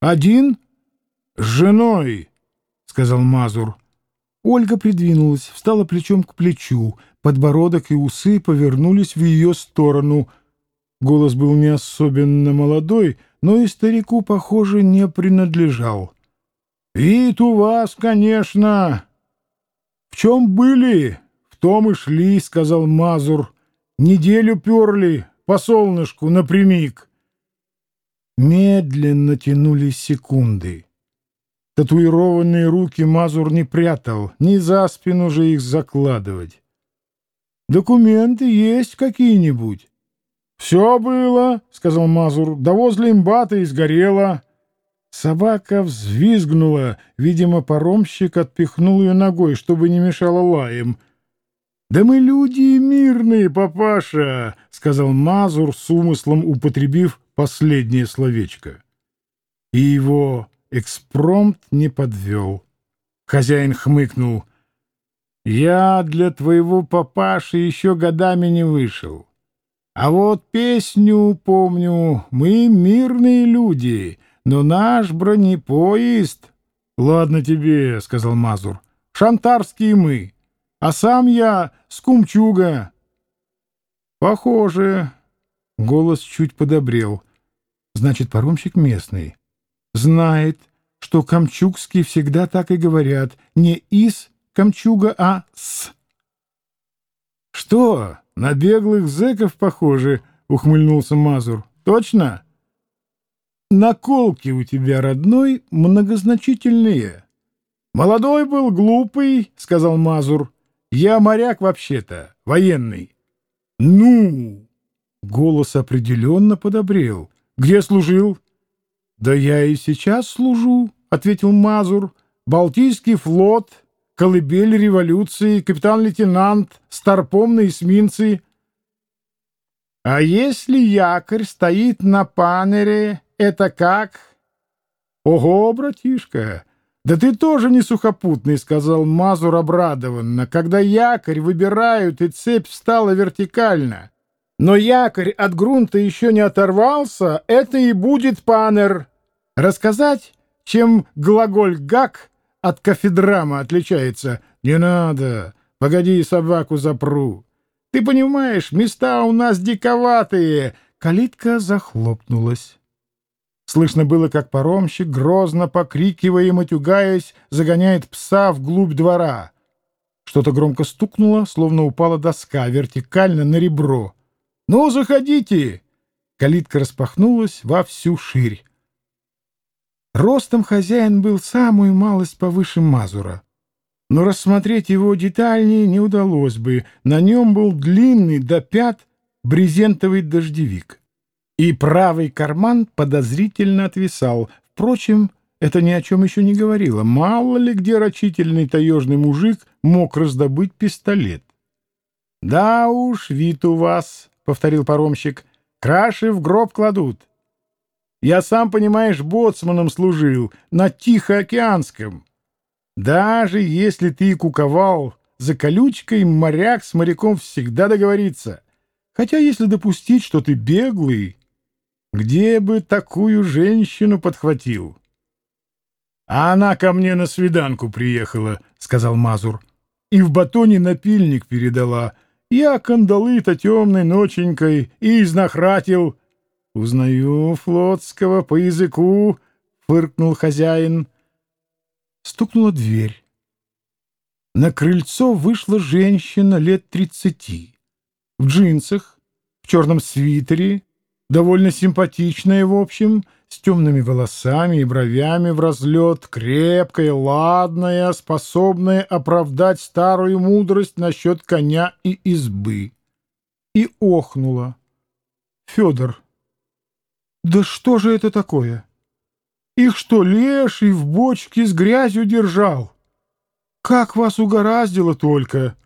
Один? С женой, — сказал Мазур. Ольга придвинулась, встала плечом к плечу, подбородок и усы повернулись в ее сторону. Голос был не особенно молодой, но и старику, похоже, не принадлежал. «Вид у вас, конечно!» «В чем были, в том и шли», — сказал Мазур. «Неделю перли по солнышку напрямик». Медленно тянулись секунды. Татуированные руки Мазур не прятал, ни за спину же их закладывать. «Документы есть какие-нибудь?» «Все было», — сказал Мазур, — «да возле имбата и сгорело». Собака взвизгнула. Видимо, паромщик отпихнул ее ногой, чтобы не мешало лаем. «Да мы люди мирные, папаша!» — сказал Мазур с умыслом, употребив последнее словечко. И его экспромт не подвел. Хозяин хмыкнул. «Я для твоего папаши еще годами не вышел. А вот песню помню. Мы мирные люди, но наш бронепоезд...» «Ладно тебе», — сказал Мазур. «Шантарские мы, а сам я с Кумчуга». «Похоже». Голос чуть подобрел. «Значит, паромщик местный» знает, что камчукские всегда так и говорят, не из камчуга, а с. — Что, на беглых зэков похоже? — ухмыльнулся Мазур. — Точно? — Наколки у тебя, родной, многозначительные. — Молодой был, глупый, — сказал Мазур. — Я моряк вообще-то, военный. — Ну! — голос определенно подобрел. — Где служил? — «Да я и сейчас служу», — ответил Мазур. «Балтийский флот, колыбель революции, капитан-лейтенант, старпом на эсминцы». «А если якорь стоит на панере, это как?» «Ого, братишка, да ты тоже не сухопутный», — сказал Мазур обрадованно, «когда якорь выбирают и цепь встала вертикально». Но якорь от грунта еще не оторвался, это и будет панер. Рассказать, чем глаголь «гак» от кафедрама отличается? Не надо. Погоди, собаку запру. Ты понимаешь, места у нас диковатые. Калитка захлопнулась. Слышно было, как паромщик, грозно покрикивая и матюгаясь, загоняет пса вглубь двора. Что-то громко стукнуло, словно упала доска вертикально на ребро. «Ну, заходите!» Калитка распахнулась во всю ширь. Ростом хозяин был самую малость повыше Мазура. Но рассмотреть его детальнее не удалось бы. На нем был длинный до пят брезентовый дождевик. И правый карман подозрительно отвисал. Впрочем, это ни о чем еще не говорило. Мало ли где рачительный таежный мужик мог раздобыть пистолет. — Да уж, вид у вас, повторил паромщик. «Краши в гроб кладут. Я сам, понимаешь, боцманом служил на Тихоокеанском. Даже если ты куковал за колючкой, моряк с моряком всегда договорится. Хотя если допустить, что ты беглый, где бы такую женщину подхватил?» «А она ко мне на свиданку приехала», — сказал Мазур. «И в батоне напильник передала». Я кандалы-то темной ноченькой и изнахратил. — Узнаю флотского по языку, — фыркнул хозяин. Стукнула дверь. На крыльцо вышла женщина лет тридцати. В джинсах, в черном свитере, довольно симпатичная, в общем, — с темными волосами и бровями в разлет, крепкая, ладная, способная оправдать старую мудрость насчет коня и избы. И охнула. Федор. Да что же это такое? Их что, леший в бочке с грязью держал? Как вас угораздило только?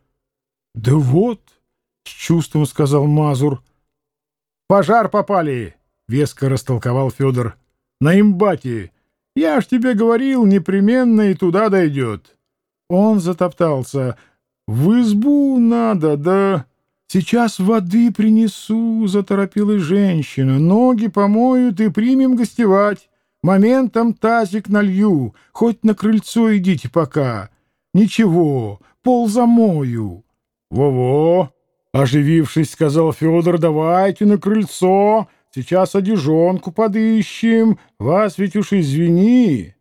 Да вот, с чувством сказал Мазур. Пожар попали! — веско растолковал Федор. — На имбате. Я ж тебе говорил, непременно и туда дойдет. Он затоптался. — В избу надо, да... «Сейчас воды принесу», — заторопилась женщина. «Ноги помоют и примем гостевать. Моментом тазик налью, хоть на крыльцо идите пока. Ничего, пол замою. Во-во, оживившись, сказал Федор, давайте на крыльцо, сейчас одежонку подыщем, вас ведь уж извини,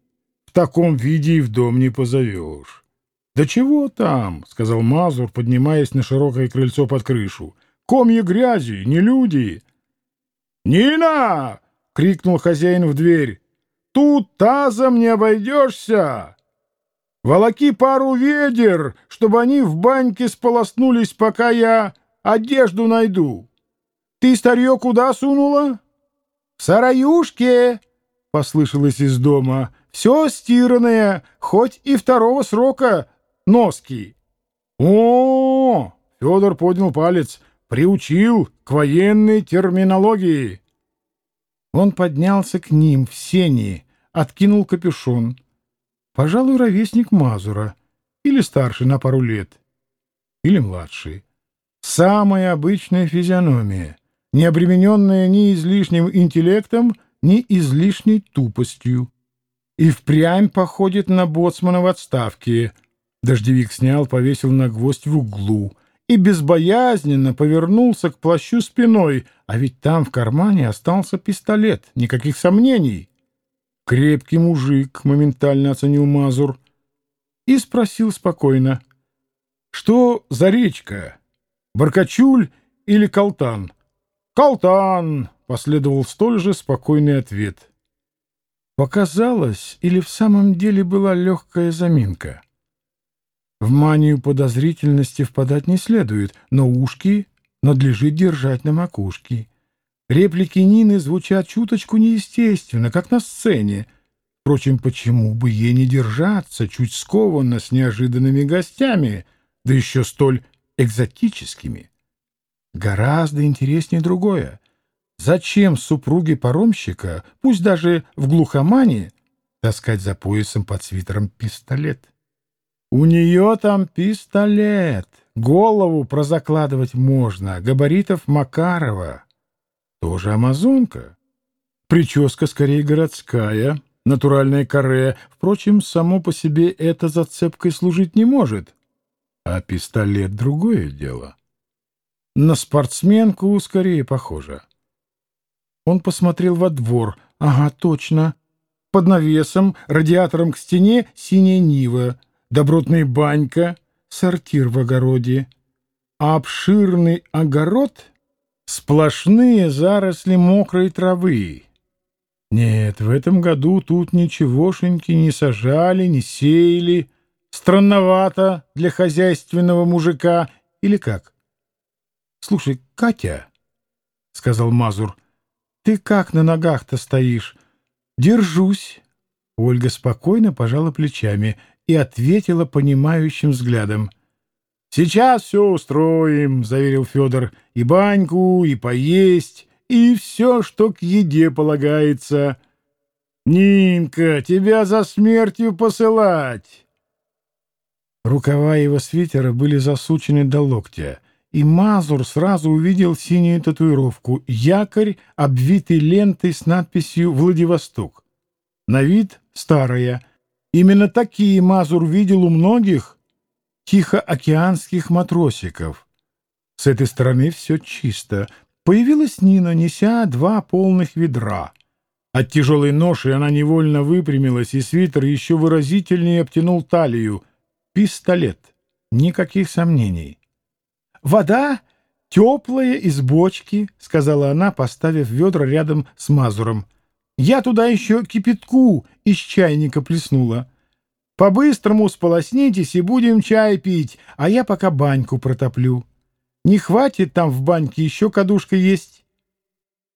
в таком виде и в дом не позовешь. «Да чего там?» — сказал Мазур, поднимаясь на широкое крыльцо под крышу. «Комья грязи, не люди!» «Нина!» — крикнул хозяин в дверь. Тут тазом не обойдешься. Волоки пару ведер, чтобы они в баньке сполоснулись, пока я одежду найду. Ты старье куда сунула? — В сараюшке, — послышалось из дома. — Все стиранное, хоть и второго срока носки. О, Федор поднял палец. Приучил к военной терминологии. Он поднялся к ним в сени, откинул капюшон. Пожалуй, ровесник Мазура, или старший на пару лет, или младший. Самая обычная физиономия, не обремененная ни излишним интеллектом, ни излишней тупостью. И впрямь походит на боцмана в отставке. Дождевик снял, повесил на гвоздь в углу — и безбоязненно повернулся к плащу спиной, а ведь там в кармане остался пистолет, никаких сомнений. Крепкий мужик, моментально оценил Мазур, и спросил спокойно, что за речка, Баркачуль или Калтан? Калтан, последовал столь же спокойный ответ. Показалось, или в самом деле была легкая заминка? В манию подозрительности впадать не следует, но ушки надлежит держать на макушке. Реплики Нины звучат чуточку неестественно, как на сцене. Впрочем, почему бы ей не держаться чуть скованно с неожиданными гостями, да еще столь экзотическими? Гораздо интереснее другое. Зачем супруге паромщика, пусть даже в глухомане, таскать за поясом под свитером пистолет? У нее там пистолет. Голову прозакладывать можно. Габаритов Макарова. Тоже амазонка. Прическа скорее городская. Натуральное каре. Впрочем, само по себе это зацепкой служить не может. А пистолет — другое дело. На спортсменку скорее похоже. Он посмотрел во двор. Ага, точно. Под навесом, радиатором к стене — синяя нива — добротная банька, сортир в огороде, а обширный огород — сплошные заросли мокрой травы. Нет, в этом году тут ничегошеньки не сажали, не сеяли. Странновато для хозяйственного мужика. Или как? — Слушай, Катя, — сказал Мазур, — ты как на ногах-то стоишь? — Держусь. Ольга спокойно пожала плечами — и ответила понимающим взглядом. «Сейчас все устроим», — заверил Федор, — «и баньку, и поесть, и все, что к еде полагается. Нинка, тебя за смертью посылать!» Рукава его свитера были засучены до локтя, и Мазур сразу увидел синюю татуировку — якорь, обвитый лентой с надписью «Владивосток». На вид старая — Именно такие Мазур видел у многих тихоокеанских матросиков. С этой стороны все чисто. Появилась Нина, неся два полных ведра. От тяжелой ноши она невольно выпрямилась, и свитер еще выразительнее обтянул талию. Пистолет. Никаких сомнений. «Вода теплая из бочки», — сказала она, поставив ведра рядом с Мазуром. Я туда еще кипятку из чайника плеснула. По-быстрому сполоснитесь и будем чай пить, а я пока баньку протоплю. Не хватит там в баньке еще кадушка есть?